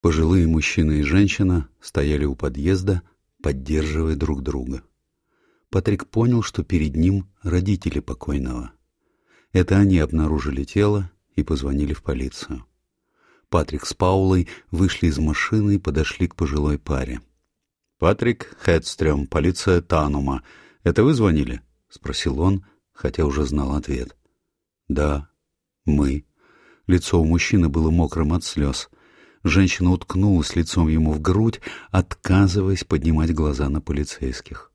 Пожилые мужчина и женщина стояли у подъезда, поддерживая друг друга. Патрик понял, что перед ним родители покойного. Это они обнаружили тело и позвонили в полицию. Патрик с Паулой вышли из машины и подошли к пожилой паре. «Патрик Хедстрём, полиция Танума. Это вы звонили?» — спросил он, хотя уже знал ответ. «Да, мы». Лицо у мужчины было мокрым от слез. Женщина уткнулась лицом ему в грудь, отказываясь поднимать глаза на полицейских.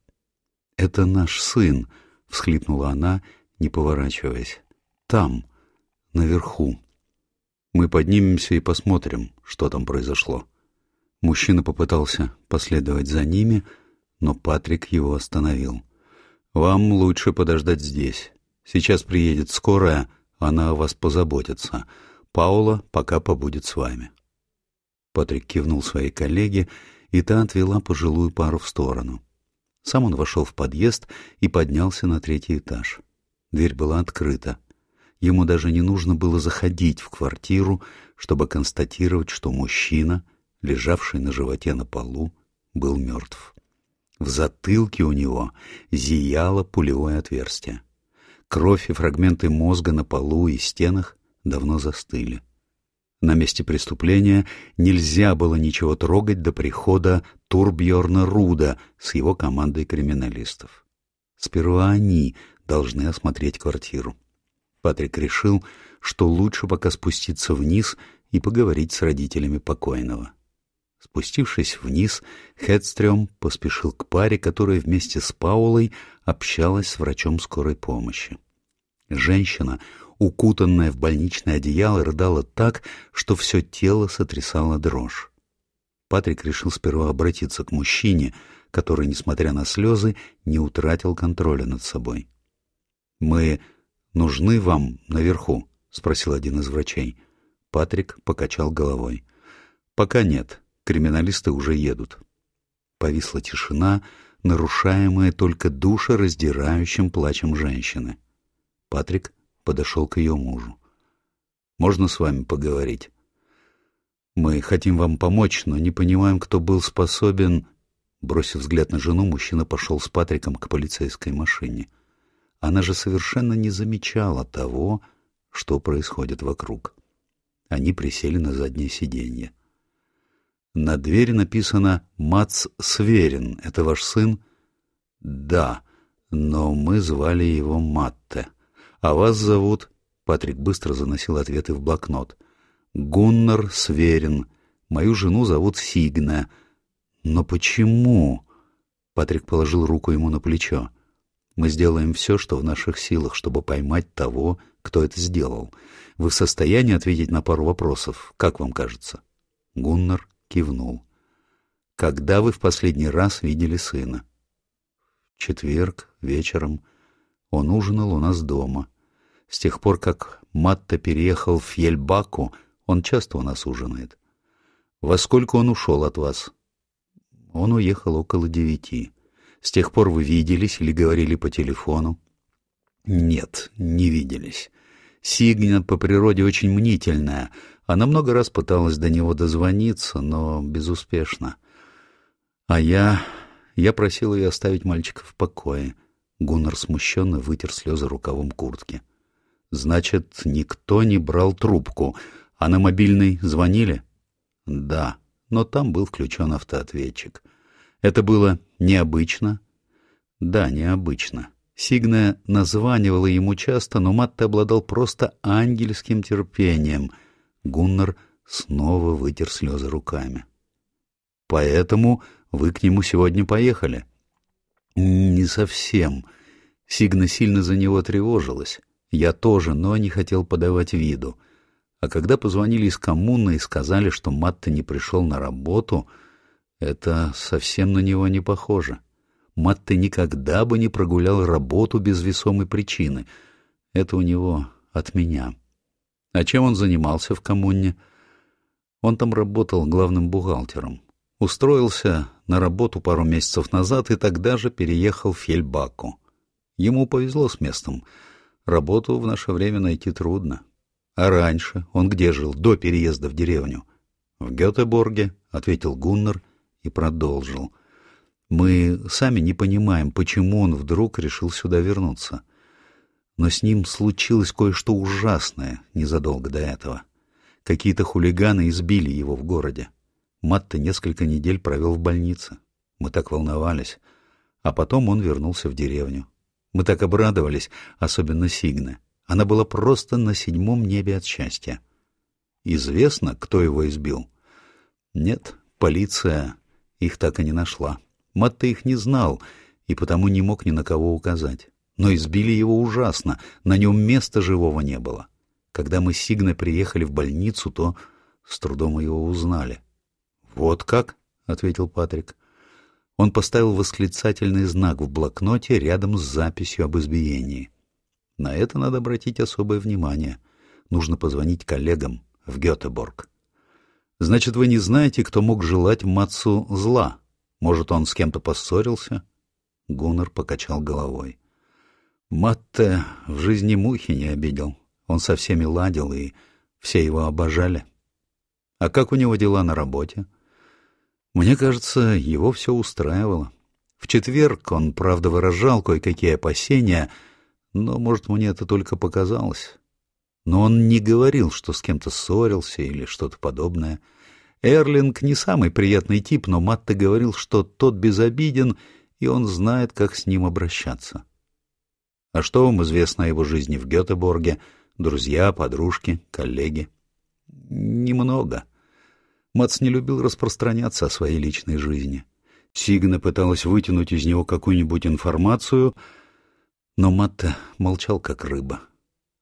«Это наш сын», — всхлипнула она, не поворачиваясь. «Там, наверху. Мы поднимемся и посмотрим, что там произошло». Мужчина попытался последовать за ними, но Патрик его остановил. «Вам лучше подождать здесь. Сейчас приедет скорая, она о вас позаботится. Паула пока побудет с вами». Патрик кивнул своей коллеге, и та отвела пожилую пару в сторону. Сам он вошел в подъезд и поднялся на третий этаж. Дверь была открыта. Ему даже не нужно было заходить в квартиру, чтобы констатировать, что мужчина, лежавший на животе на полу, был мертв. В затылке у него зияло пулевое отверстие. Кровь и фрагменты мозга на полу и стенах давно застыли. На месте преступления нельзя было ничего трогать до прихода Турбьорна Руда с его командой криминалистов. Сперва они должны осмотреть квартиру. Патрик решил, что лучше пока спуститься вниз и поговорить с родителями покойного. Спустившись вниз, Хедстрём поспешил к паре, которая вместе с Паулой общалась с врачом скорой помощи. Женщина укутанная в больничное одеяло, рыдала так, что все тело сотрясало дрожь. Патрик решил сперва обратиться к мужчине, который, несмотря на слезы, не утратил контроля над собой. «Мы нужны вам наверху?» — спросил один из врачей. Патрик покачал головой. «Пока нет. Криминалисты уже едут». Повисла тишина, нарушаемая только душераздирающим плачем женщины. Патрик подошел к ее мужу. «Можно с вами поговорить?» «Мы хотим вам помочь, но не понимаем, кто был способен...» Бросив взгляд на жену, мужчина пошел с Патриком к полицейской машине. Она же совершенно не замечала того, что происходит вокруг. Они присели на заднее сиденье. На двери написано «Мац Сверин». Это ваш сын? Да, но мы звали его Матте. «А вас зовут...» — Патрик быстро заносил ответы в блокнот. «Гуннар Сверин. Мою жену зовут Сигна». «Но почему?» — Патрик положил руку ему на плечо. «Мы сделаем все, что в наших силах, чтобы поймать того, кто это сделал. Вы в состоянии ответить на пару вопросов, как вам кажется?» Гуннар кивнул. «Когда вы в последний раз видели сына?» «В четверг, вечером. Он ужинал у нас дома. С тех пор, как Матта переехал в Ельбаку, он часто у нас ужинает. Во сколько он ушел от вас? Он уехал около девяти. С тех пор вы виделись или говорили по телефону? Нет, не виделись. Сигня по природе очень мнительная. Она много раз пыталась до него дозвониться, но безуспешно. А я... Я просил ее оставить мальчика в покое. Гуннар смущенно вытер слезы рукавом куртки. — Значит, никто не брал трубку. А на мобильный звонили? Да, но там был включен автоответчик. Это было необычно? Да, необычно. Сигна названивала ему часто, но Матте обладал просто ангельским терпением. Гуннар снова вытер слезы руками. «Поэтому вы к нему сегодня поехали?» «Не совсем. Сигна сильно за него тревожилась. Я тоже, но не хотел подавать виду. А когда позвонили из коммуны и сказали, что Матта не пришел на работу, это совсем на него не похоже. Матта никогда бы не прогулял работу без весомой причины. Это у него от меня. А чем он занимался в коммуне? Он там работал главным бухгалтером. Устроился на работу пару месяцев назад и тогда же переехал в Фельбаку. Ему повезло с местом — Работу в наше время найти трудно. А раньше он где жил, до переезда в деревню? «В Гетеборге», — ответил Гуннер и продолжил. «Мы сами не понимаем, почему он вдруг решил сюда вернуться. Но с ним случилось кое-что ужасное незадолго до этого. Какие-то хулиганы избили его в городе. Матта несколько недель провел в больнице. Мы так волновались. А потом он вернулся в деревню. Мы так обрадовались, особенно Сигна. Она была просто на седьмом небе от счастья. Известно, кто его избил? Нет, полиция их так и не нашла. Матта их не знал и потому не мог ни на кого указать. Но избили его ужасно, на нем места живого не было. Когда мы с Сигной приехали в больницу, то с трудом его узнали. — Вот как? — ответил Патрик. Он поставил восклицательный знак в блокноте рядом с записью об избиении. На это надо обратить особое внимание. Нужно позвонить коллегам в Гетеборг. Значит, вы не знаете, кто мог желать Мацу зла? Может, он с кем-то поссорился? Гуннер покачал головой. Матте в жизни мухи не обидел. Он со всеми ладил, и все его обожали. А как у него дела на работе? Мне кажется, его все устраивало. В четверг он, правда, выражал кое-какие опасения, но, может, мне это только показалось. Но он не говорил, что с кем-то ссорился или что-то подобное. Эрлинг не самый приятный тип, но Матте говорил, что тот безобиден, и он знает, как с ним обращаться. А что вам известно о его жизни в Гетеборге? Друзья, подружки, коллеги? Немного. Мац не любил распространяться о своей личной жизни. Сигна пыталась вытянуть из него какую-нибудь информацию, но Матте молчал как рыба.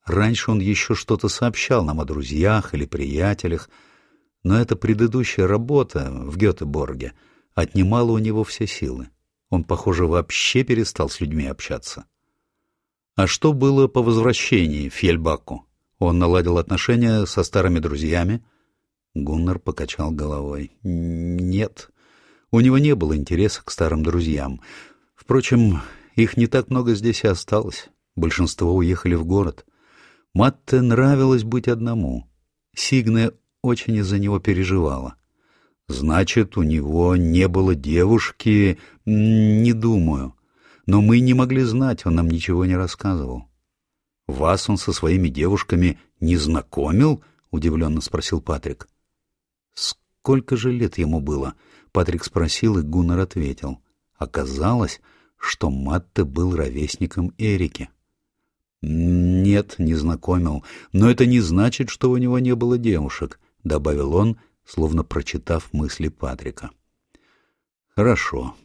Раньше он еще что-то сообщал нам о друзьях или приятелях, но эта предыдущая работа в Гетеборге отнимала у него все силы. Он, похоже, вообще перестал с людьми общаться. А что было по возвращении в Фельбаку? Он наладил отношения со старыми друзьями? Гуннар покачал головой. Нет, у него не было интереса к старым друзьям. Впрочем, их не так много здесь и осталось. Большинство уехали в город. Матте нравилось быть одному. Сигне очень из-за него переживала. Значит, у него не было девушки... Не думаю. Но мы не могли знать, он нам ничего не рассказывал. «Вас он со своими девушками не знакомил?» — удивленно спросил Патрик. «Сколько же лет ему было?» — Патрик спросил, и Гуннер ответил. Оказалось, что Матте был ровесником Эрики. «Нет, не знакомил, но это не значит, что у него не было девушек», — добавил он, словно прочитав мысли Патрика. «Хорошо.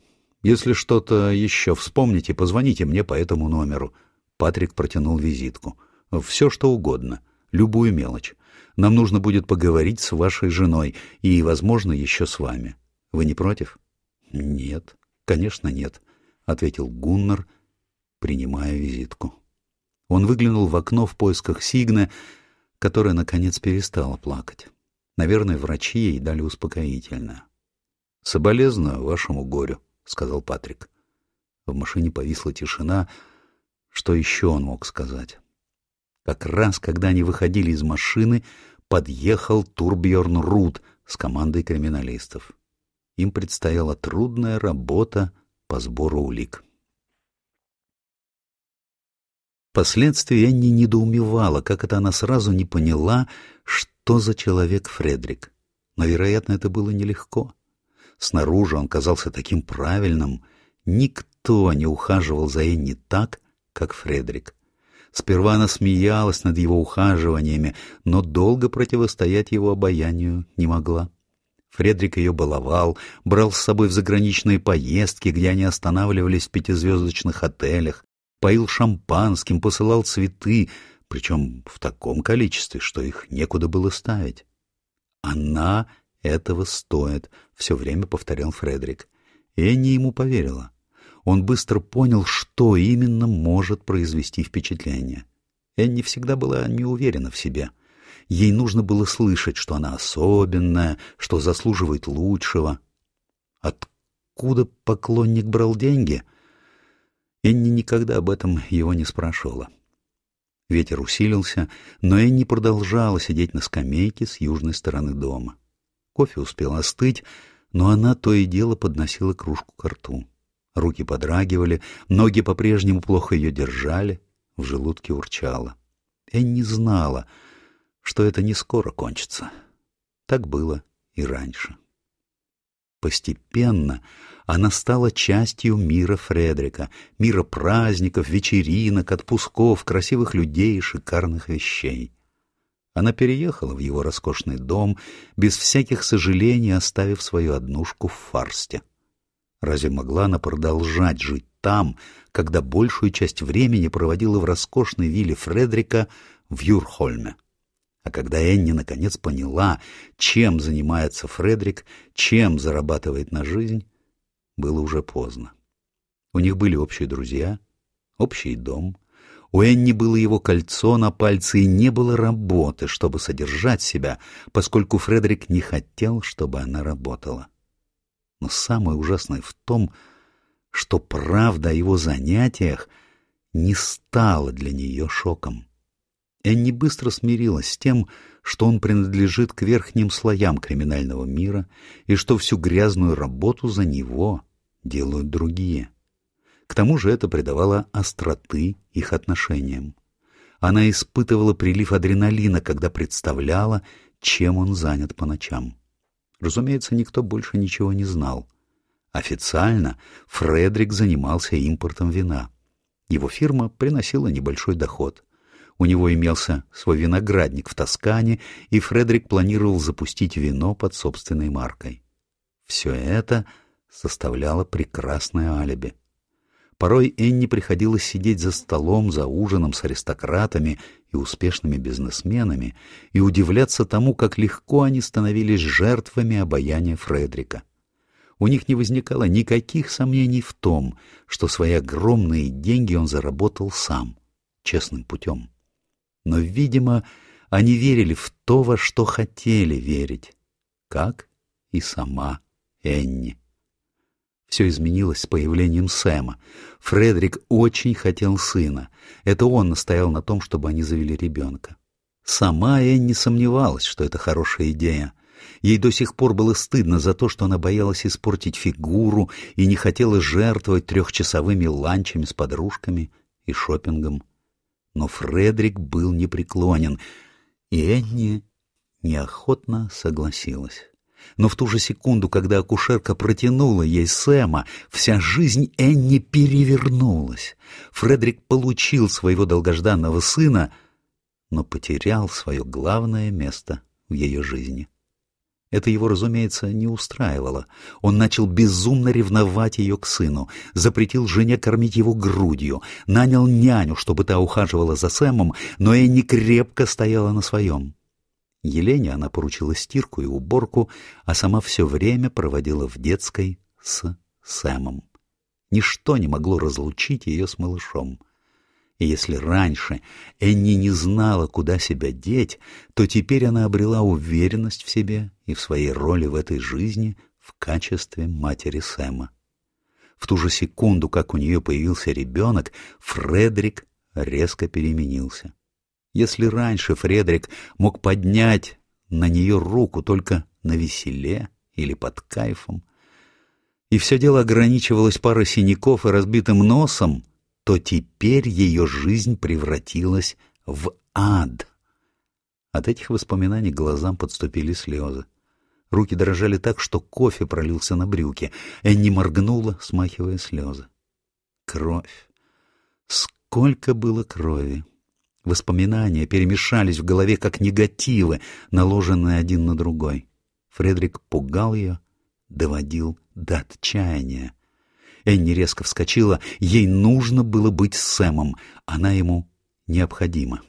Если что-то еще вспомните, позвоните мне по этому номеру». Патрик протянул визитку. «Все, что угодно. Любую мелочь. Нам нужно будет поговорить с вашей женой и, возможно, еще с вами. Вы не против?» «Нет, конечно, нет», — ответил Гуннар, принимая визитку. Он выглянул в окно в поисках Сигны, которая, наконец, перестала плакать. Наверное, врачи ей дали успокоительное. «Соболезную вашему горю», — сказал Патрик. В машине повисла тишина. Что еще он мог сказать? Как раз, когда они выходили из машины, подъехал Турбьерн Рут с командой криминалистов. Им предстояла трудная работа по сбору улик. Впоследствии Энни недоумевала, как это она сразу не поняла, что за человек Фредрик. Но, вероятно, это было нелегко. Снаружи он казался таким правильным. Никто не ухаживал за Энни так, как Фредрик. Сперва она смеялась над его ухаживаниями, но долго противостоять его обаянию не могла. Фредрик ее баловал, брал с собой в заграничные поездки, где они останавливались в пятизвездочных отелях, поил шампанским, посылал цветы, причем в таком количестве, что их некуда было ставить. «Она этого стоит», — все время повторял Фредерик. Энни ему поверила. Он быстро понял, что именно может произвести впечатление. Энни всегда была не уверена в себе. Ей нужно было слышать, что она особенная, что заслуживает лучшего. Откуда поклонник брал деньги — Энни никогда об этом его не спрашивала. Ветер усилился, но Энни продолжала сидеть на скамейке с южной стороны дома. Кофе успел остыть, но она то и дело подносила кружку к рту. Руки подрагивали, ноги по-прежнему плохо ее держали, в желудке урчало. Энни знала, что это не скоро кончится. Так было и раньше. Постепенно она стала частью мира Фредрика, мира праздников, вечеринок, отпусков, красивых людей и шикарных вещей. Она переехала в его роскошный дом, без всяких сожалений оставив свою однушку в Фарсте. Разве могла она продолжать жить там, когда большую часть времени проводила в роскошной вилле Фредрика в Юрхольме? А когда Энни наконец поняла, чем занимается Фредрик, чем зарабатывает на жизнь, было уже поздно. У них были общие друзья, общий дом. У Энни было его кольцо на пальце, и не было работы, чтобы содержать себя, поскольку Фредерик не хотел, чтобы она работала. Но самое ужасное в том, что правда о его занятиях не стала для нее шоком. Энни быстро смирилась с тем, что он принадлежит к верхним слоям криминального мира и что всю грязную работу за него делают другие. К тому же это придавало остроты их отношениям. Она испытывала прилив адреналина, когда представляла, чем он занят по ночам. Разумеется, никто больше ничего не знал. Официально Фредрик занимался импортом вина. Его фирма приносила небольшой доход. У него имелся свой виноградник в Тоскане, и Фредерик планировал запустить вино под собственной маркой. Все это составляло прекрасное алиби. Порой Энни приходилось сидеть за столом, за ужином с аристократами и успешными бизнесменами и удивляться тому, как легко они становились жертвами обаяния Фредрика. У них не возникало никаких сомнений в том, что свои огромные деньги он заработал сам, честным путем но, видимо, они верили в то, во что хотели верить, как и сама Энни. Все изменилось с появлением Сэма. Фредерик очень хотел сына. Это он настоял на том, чтобы они завели ребенка. Сама Энни сомневалась, что это хорошая идея. Ей до сих пор было стыдно за то, что она боялась испортить фигуру и не хотела жертвовать трехчасовыми ланчами с подружками и шопингом но Фредерик был непреклонен, и Энни неохотно согласилась. Но в ту же секунду, когда акушерка протянула ей Сэма, вся жизнь Энни перевернулась. Фредерик получил своего долгожданного сына, но потерял свое главное место в ее жизни. Это его, разумеется, не устраивало. Он начал безумно ревновать ее к сыну, запретил жене кормить его грудью, нанял няню, чтобы та ухаживала за Сэмом, но Энни крепко стояла на своем. Елене она поручила стирку и уборку, а сама все время проводила в детской с Сэмом. Ничто не могло разлучить ее с малышом. И если раньше Энни не знала, куда себя деть, то теперь она обрела уверенность в себе и в своей роли в этой жизни в качестве матери Сэма. В ту же секунду, как у нее появился ребенок, Фредерик резко переменился. Если раньше Фредерик мог поднять на нее руку только на веселе или под кайфом, и все дело ограничивалось парой синяков и разбитым носом, то теперь ее жизнь превратилась в ад. От этих воспоминаний глазам подступили слезы. Руки дрожали так, что кофе пролился на брюки. Энни моргнула, смахивая слезы. Кровь. Сколько было крови! Воспоминания перемешались в голове, как негативы, наложенные один на другой. Фредерик пугал ее, доводил до отчаяния. Энни резко вскочила. Ей нужно было быть с Сэмом. Она ему необходима.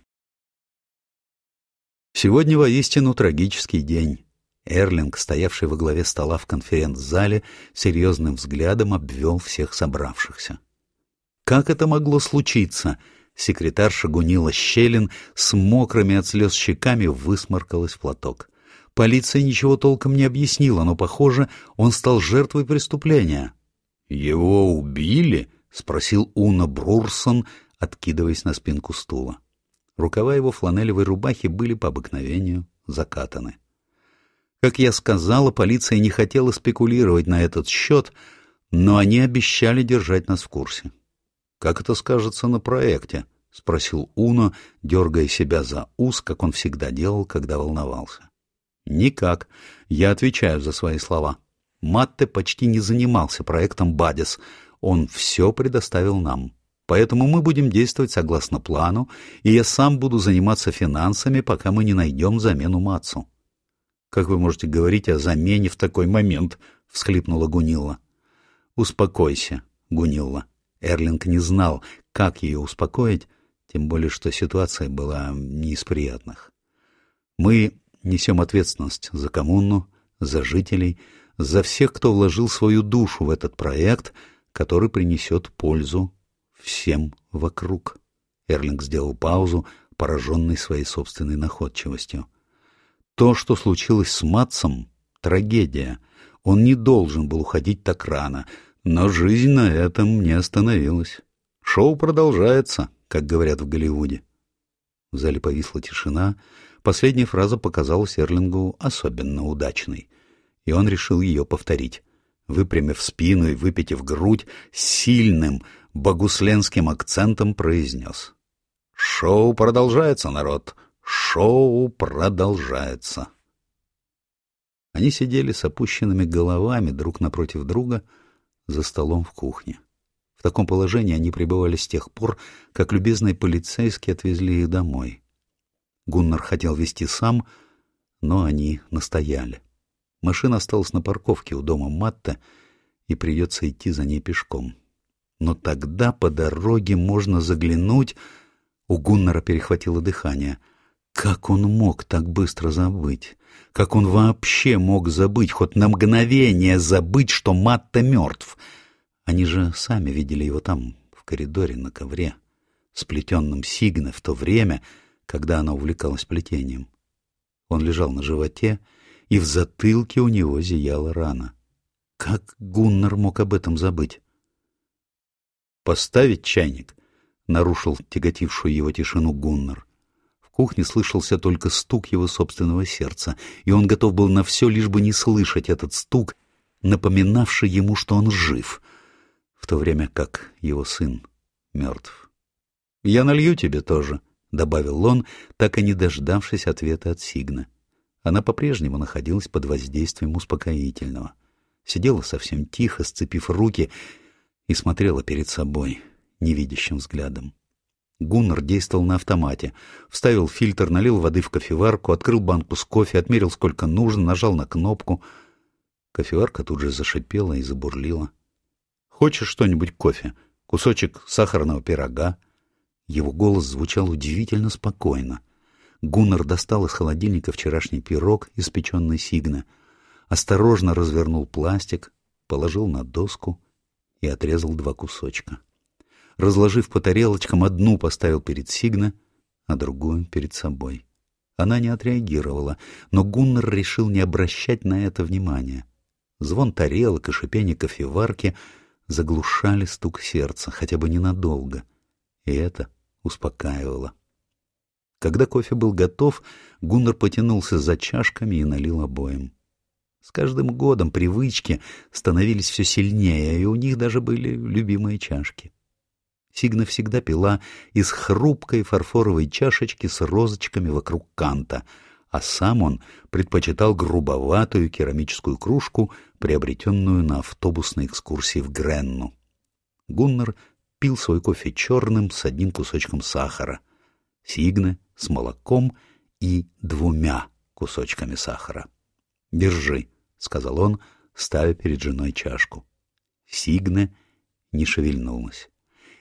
Сегодня воистину трагический день. Эрлинг, стоявший во главе стола в конференц-зале, серьезным взглядом обвел всех собравшихся. Как это могло случиться? Секретарша Гунила Щелин с мокрыми от слез щеками высморкалась в платок. Полиция ничего толком не объяснила, но, похоже, он стал жертвой преступления. «Его убили?» — спросил Уна Брурсон, откидываясь на спинку стула. Рукава его фланелевой рубахи были по обыкновению закатаны. Как я сказала, полиция не хотела спекулировать на этот счет, но они обещали держать нас в курсе. Как это скажется на проекте? — спросил Уно, дергая себя за ус, как он всегда делал, когда волновался. — Никак. Я отвечаю за свои слова. Матте почти не занимался проектом «Бадис». Он все предоставил нам. Поэтому мы будем действовать согласно плану, и я сам буду заниматься финансами, пока мы не найдем замену Мацу. — Как вы можете говорить о замене в такой момент? — всхлипнула Гунилла. — Успокойся, Гунилла. Эрлинг не знал, как ее успокоить, тем более что ситуация была не из приятных. Мы несем ответственность за коммуну, за жителей, за всех, кто вложил свою душу в этот проект, который принесет пользу всем вокруг. Эрлинг сделал паузу, пораженный своей собственной находчивостью. То, что случилось с Матсом, — трагедия. Он не должен был уходить так рано, но жизнь на этом не остановилась. Шоу продолжается, как говорят в Голливуде. В зале повисла тишина. Последняя фраза показалась Эрлингу особенно удачной, и он решил ее повторить. Выпрямив спину и выпитив грудь, сильным, богусленским акцентом произнес. «Шоу продолжается, народ! Шоу продолжается!» Они сидели с опущенными головами друг напротив друга за столом в кухне. В таком положении они пребывали с тех пор, как любезные полицейские отвезли их домой. Гуннар хотел вести сам, но они настояли. Машина осталась на парковке у дома Матта, и придется идти за ней пешком. Но тогда по дороге можно заглянуть... У Гуннера перехватило дыхание. Как он мог так быстро забыть? Как он вообще мог забыть, хоть на мгновение забыть, что Матта мертв? Они же сами видели его там, в коридоре, на ковре, сплетенном сигне в то время, когда она увлекалась плетением. Он лежал на животе, и в затылке у него зияла рана. Как Гуннар мог об этом забыть? «Поставить чайник?» — нарушил тяготившую его тишину Гуннар. Кухне слышался только стук его собственного сердца, и он готов был на все, лишь бы не слышать этот стук, напоминавший ему, что он жив, в то время как его сын мертв. «Я налью тебе тоже», — добавил он, так и не дождавшись ответа от Сигна. Она по-прежнему находилась под воздействием успокоительного. Сидела совсем тихо, сцепив руки — и смотрела перед собой невидящим взглядом. Гуннар действовал на автомате. Вставил фильтр, налил воды в кофеварку, открыл банку с кофе, отмерил сколько нужно, нажал на кнопку. Кофеварка тут же зашипела и забурлила. «Хочешь что-нибудь кофе? Кусочек сахарного пирога?» Его голос звучал удивительно спокойно. Гуннар достал из холодильника вчерашний пирог, испеченный сигна, осторожно развернул пластик, положил на доску и отрезал два кусочка. Разложив по тарелочкам, одну поставил перед Сигна, а другую перед собой. Она не отреагировала, но Гуннер решил не обращать на это внимания. Звон тарелок и шипение кофеварки заглушали стук сердца, хотя бы ненадолго, и это успокаивало. Когда кофе был готов, Гуннер потянулся за чашками и налил обоим. С каждым годом привычки становились все сильнее, и у них даже были любимые чашки. Сигна всегда пила из хрупкой фарфоровой чашечки с розочками вокруг канта, а сам он предпочитал грубоватую керамическую кружку, приобретенную на автобусной экскурсии в Гренну. Гуннер пил свой кофе черным с одним кусочком сахара, Сигна с молоком и двумя кусочками сахара. «Держи», — сказал он, ставя перед женой чашку. Сигне не шевельнулась.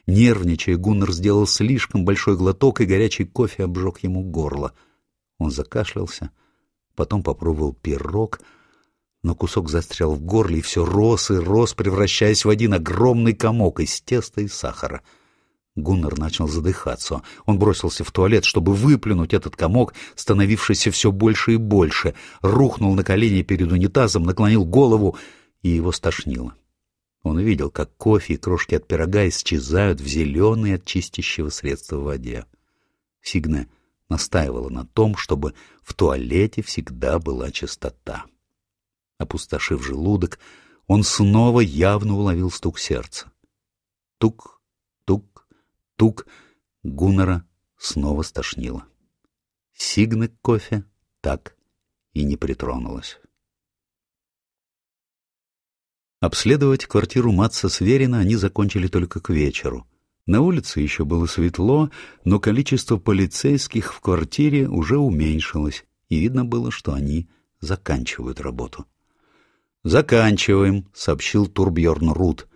Нервничая, Гуннер сделал слишком большой глоток, и горячий кофе обжег ему горло. Он закашлялся, потом попробовал пирог, но кусок застрял в горле, и все рос и рос, превращаясь в один огромный комок из теста и сахара — Гуннар начал задыхаться. Он бросился в туалет, чтобы выплюнуть этот комок, становившийся все больше и больше, рухнул на колени перед унитазом, наклонил голову, и его стошнило. Он видел, как кофе и крошки от пирога исчезают в зеленой от чистящего средства в воде. Сигне настаивала на том, чтобы в туалете всегда была чистота. Опустошив желудок, он снова явно уловил стук сердца. Тук, тук, тук. Гуннера снова стошнило. Сигны к кофе так и не притронулась. Обследовать квартиру Матса Сверина они закончили только к вечеру. На улице еще было светло, но количество полицейских в квартире уже уменьшилось, и видно было, что они заканчивают работу. «Заканчиваем», — сообщил Турбьерн Рут.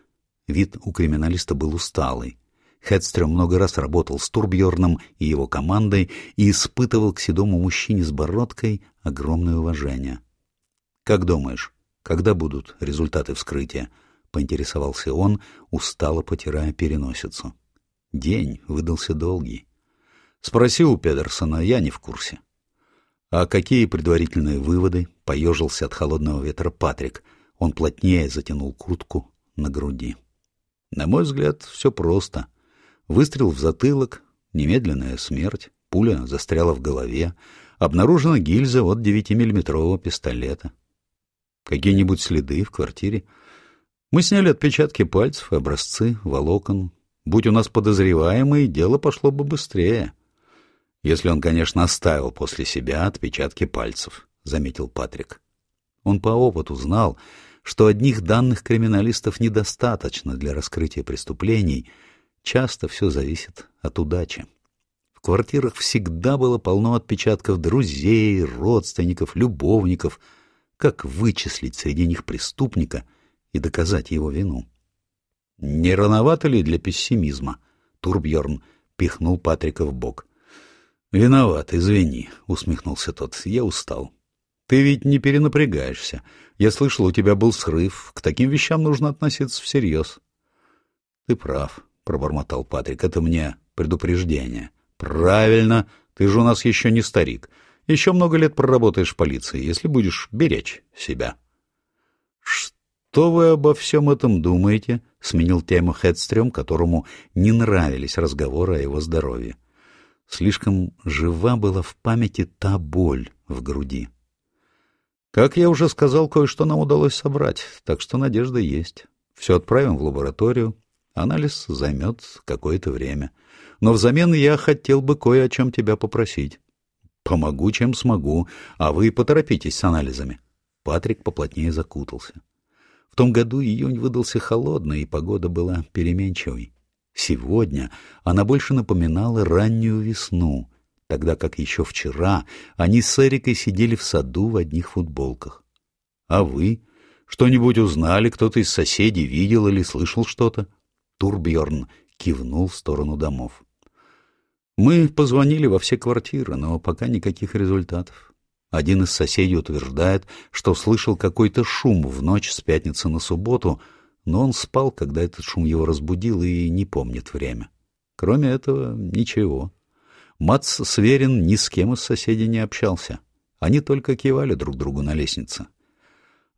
Вид у криминалиста был усталый. Хедстрем много раз работал с Турбьерном и его командой и испытывал к седому мужчине с бородкой огромное уважение. «Как думаешь, когда будут результаты вскрытия?» — поинтересовался он, устало потирая переносицу. День выдался долгий. «Спроси у Педерсона, я не в курсе». «А какие предварительные выводы?» — поежился от холодного ветра Патрик. Он плотнее затянул куртку на груди. «На мой взгляд, все просто. Выстрел в затылок, немедленная смерть, пуля застряла в голове, обнаружена гильза от девятимиллиметрового пистолета. Какие-нибудь следы в квартире? Мы сняли отпечатки пальцев образцы волокон. Будь у нас подозреваемый, дело пошло бы быстрее». Если он, конечно, оставил после себя отпечатки пальцев, — заметил Патрик. Он по опыту знал, что одних данных криминалистов недостаточно для раскрытия преступлений, часто все зависит от удачи. В квартирах всегда было полно отпечатков друзей, родственников, любовников. Как вычислить среди них преступника и доказать его вину? Не рановато ли для пессимизма? Турбьерн пихнул Патрика в бок. «Виноват, извини», — усмехнулся тот. «Я устал». «Ты ведь не перенапрягаешься. Я слышал, у тебя был срыв. К таким вещам нужно относиться всерьез». «Ты прав», — пробормотал Патрик. «Это мне предупреждение». «Правильно. Ты же у нас еще не старик. Еще много лет проработаешь в полиции, если будешь беречь себя». «Что вы обо всем этом думаете?» — сменил тему Хедстрем, которому не нравились разговоры о его здоровье. Слишком жива была в памяти та боль в груди. Как я уже сказал, кое-что нам удалось собрать, так что надежда есть. Все отправим в лабораторию. Анализ займет какое-то время. Но взамен я хотел бы кое о чем тебя попросить. Помогу, чем смогу, а вы поторопитесь с анализами. Патрик поплотнее закутался. В том году июнь выдался холодный, и погода была переменчивой. Сегодня она больше напоминала раннюю весну, тогда как еще вчера они с Эрикой сидели в саду в одних футболках. А вы? Что-нибудь узнали? Кто-то из соседей видел или слышал что-то? Турбьерн кивнул в сторону домов. Мы позвонили во все квартиры, но пока никаких результатов. Один из соседей утверждает, что слышал какой-то шум в ночь с пятницы на субботу — но он спал, когда этот шум его разбудил и не помнит время. Кроме этого, ничего. Мац Сверин ни с кем из соседей не общался. Они только кивали друг другу на лестнице.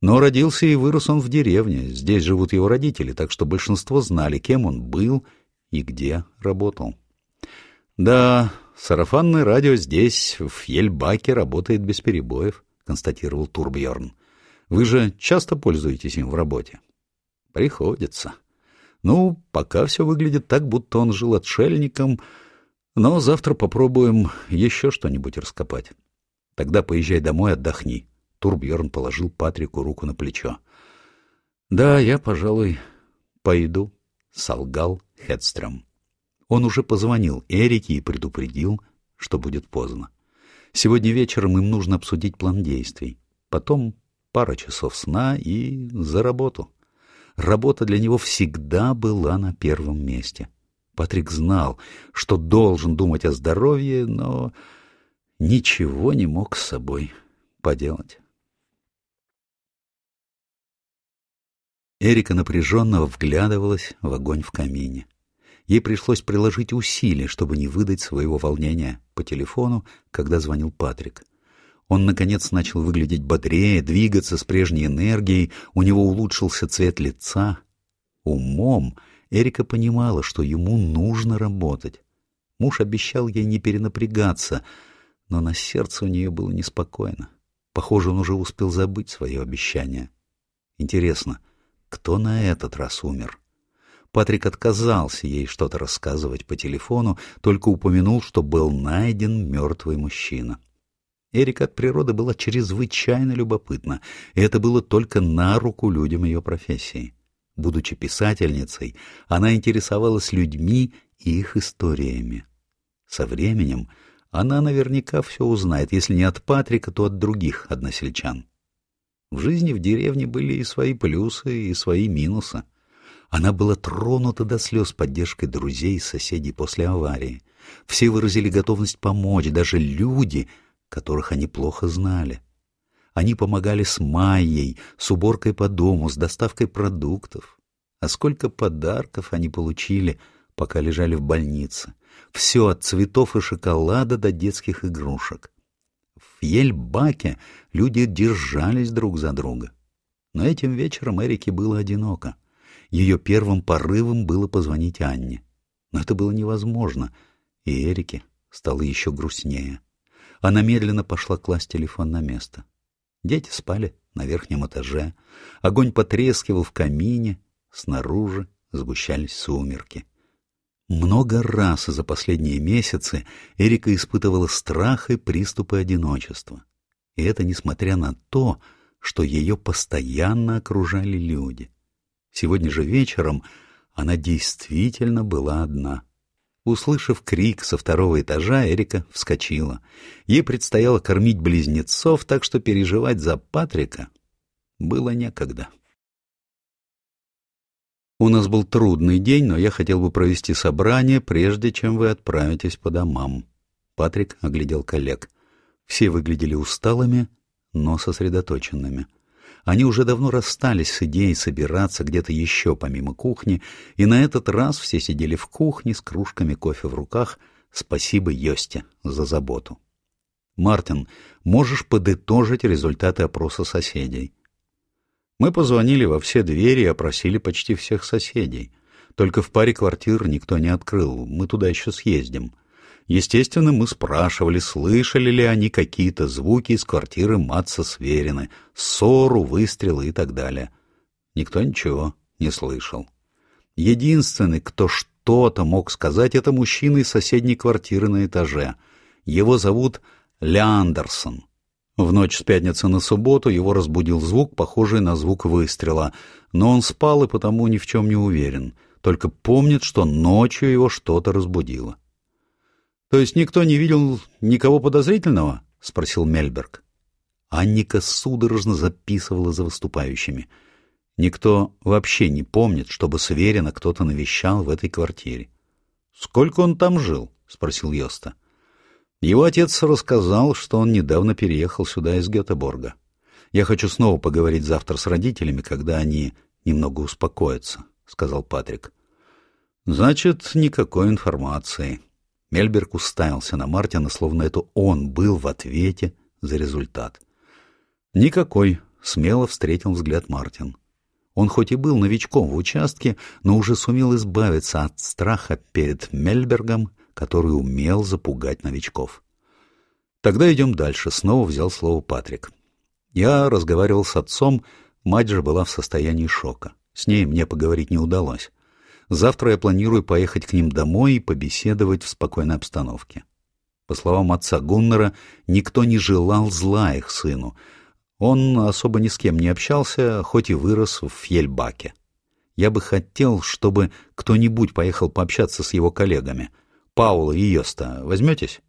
Но родился и вырос он в деревне, здесь живут его родители, так что большинство знали, кем он был и где работал. «Да, сарафанное радио здесь, в Ельбаке, работает без перебоев», — констатировал Турбьерн. «Вы же часто пользуетесь им в работе?» Приходится. Ну, пока все выглядит так, будто он жил отшельником, но завтра попробуем еще что-нибудь раскопать. Тогда поезжай домой, отдохни. Турбьерн положил Патрику руку на плечо. Да, я, пожалуй, пойду, солгал Хедстром. Он уже позвонил Эрике и предупредил, что будет поздно. Сегодня вечером им нужно обсудить план действий. Потом пара часов сна и за работу работа для него всегда была на первом месте. Патрик знал, что должен думать о здоровье, но ничего не мог с собой поделать. Эрика напряженно вглядывалась в огонь в камине. Ей пришлось приложить усилия, чтобы не выдать своего волнения по телефону, когда звонил Патрик. Он, наконец, начал выглядеть бодрее, двигаться с прежней энергией, у него улучшился цвет лица. Умом Эрика понимала, что ему нужно работать. Муж обещал ей не перенапрягаться, но на сердце у нее было неспокойно. Похоже, он уже успел забыть свое обещание. Интересно, кто на этот раз умер? Патрик отказался ей что-то рассказывать по телефону, только упомянул, что был найден мертвый мужчина. Эрика от природы была чрезвычайно любопытна, и это было только на руку людям ее профессии. Будучи писательницей, она интересовалась людьми и их историями. Со временем она наверняка все узнает, если не от Патрика, то от других односельчан. В жизни в деревне были и свои плюсы, и свои минусы. Она была тронута до слез поддержкой друзей и соседей после аварии. Все выразили готовность помочь, даже люди, которых они плохо знали. Они помогали с Майей, с уборкой по дому, с доставкой продуктов. А сколько подарков они получили, пока лежали в больнице. Все от цветов и шоколада до детских игрушек. В Ельбаке люди держались друг за друга. Но этим вечером Эрике было одиноко. Ее первым порывом было позвонить Анне. Но это было невозможно, и Эрике стало еще грустнее. Она медленно пошла класть телефон на место. Дети спали на верхнем этаже. Огонь потрескивал в камине. Снаружи сгущались сумерки. Много раз за последние месяцы Эрика испытывала страх и приступы одиночества. И это несмотря на то, что ее постоянно окружали люди. Сегодня же вечером она действительно была одна. Услышав крик со второго этажа, Эрика вскочила. Ей предстояло кормить близнецов, так что переживать за Патрика было некогда. У нас был трудный день, но я хотел бы провести собрание, прежде чем вы отправитесь по домам. Патрик оглядел коллег. Все выглядели усталыми, но сосредоточенными. Они уже давно расстались с идеей собираться где-то еще помимо кухни, и на этот раз все сидели в кухне с кружками кофе в руках. Спасибо Йосте за заботу. «Мартин, можешь подытожить результаты опроса соседей?» Мы позвонили во все двери и опросили почти всех соседей. Только в паре квартир никто не открыл, мы туда еще съездим. Естественно, мы спрашивали, слышали ли они какие-то звуки из квартиры Матса Сверины, ссору, выстрелы и так далее. Никто ничего не слышал. Единственный, кто что-то мог сказать, это мужчина из соседней квартиры на этаже. Его зовут Ляндерсон. В ночь с пятницы на субботу его разбудил звук, похожий на звук выстрела, но он спал и потому ни в чем не уверен, только помнит, что ночью его что-то разбудило. То есть никто не видел никого подозрительного? — спросил Мельберг. Анника судорожно записывала за выступающими. Никто вообще не помнит, чтобы Сверина кто-то навещал в этой квартире. — Сколько он там жил? — спросил Йоста. Его отец рассказал, что он недавно переехал сюда из Гетеборга. Я хочу снова поговорить завтра с родителями, когда они немного успокоятся, — сказал Патрик. — Значит, никакой информации. Мельберг уставился на Мартина, словно это он был в ответе за результат. «Никакой», — смело встретил взгляд Мартин. Он хоть и был новичком в участке, но уже сумел избавиться от страха перед Мельбергом, который умел запугать новичков. «Тогда идем дальше», — снова взял слово Патрик. Я разговаривал с отцом, мать же была в состоянии шока. С ней мне поговорить не удалось. Завтра я планирую поехать к ним домой и побеседовать в спокойной обстановке. По словам отца Гуннера, никто не желал зла их сыну. Он особо ни с кем не общался, хоть и вырос в Фьельбаке. Я бы хотел, чтобы кто-нибудь поехал пообщаться с его коллегами. Паула и Йоста, возьметесь?»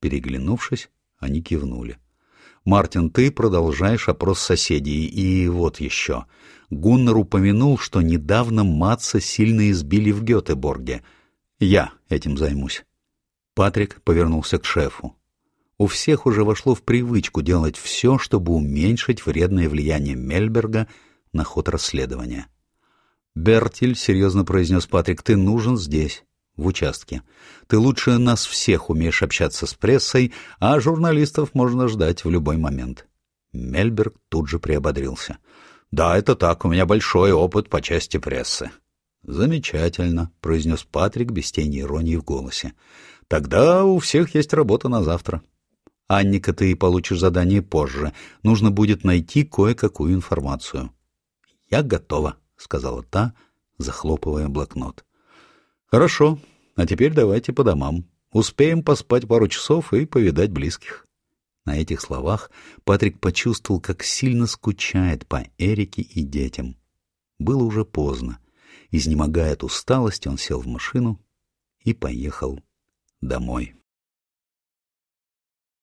Переглянувшись, они кивнули. «Мартин, ты продолжаешь опрос соседей, и вот еще. Гуннер упомянул, что недавно Матца сильно избили в Гетеборге. Я этим займусь. Патрик повернулся к шефу. У всех уже вошло в привычку делать все, чтобы уменьшить вредное влияние Мельберга на ход расследования. «Бертиль», — серьезно произнес Патрик, — «ты нужен здесь, в участке. Ты лучше нас всех умеешь общаться с прессой, а журналистов можно ждать в любой момент». Мельберг тут же приободрился. «Да, это так, у меня большой опыт по части прессы». «Замечательно», — произнес Патрик без тени иронии в голосе. «Тогда у всех есть работа на завтра». Анника, ты получишь задание позже. Нужно будет найти кое-какую информацию. «Я готова», — сказала та, захлопывая блокнот. «Хорошо, а теперь давайте по домам. Успеем поспать пару часов и повидать близких». На этих словах Патрик почувствовал, как сильно скучает по Эрике и детям. Было уже поздно. Изнемогая от усталости, он сел в машину и поехал домой.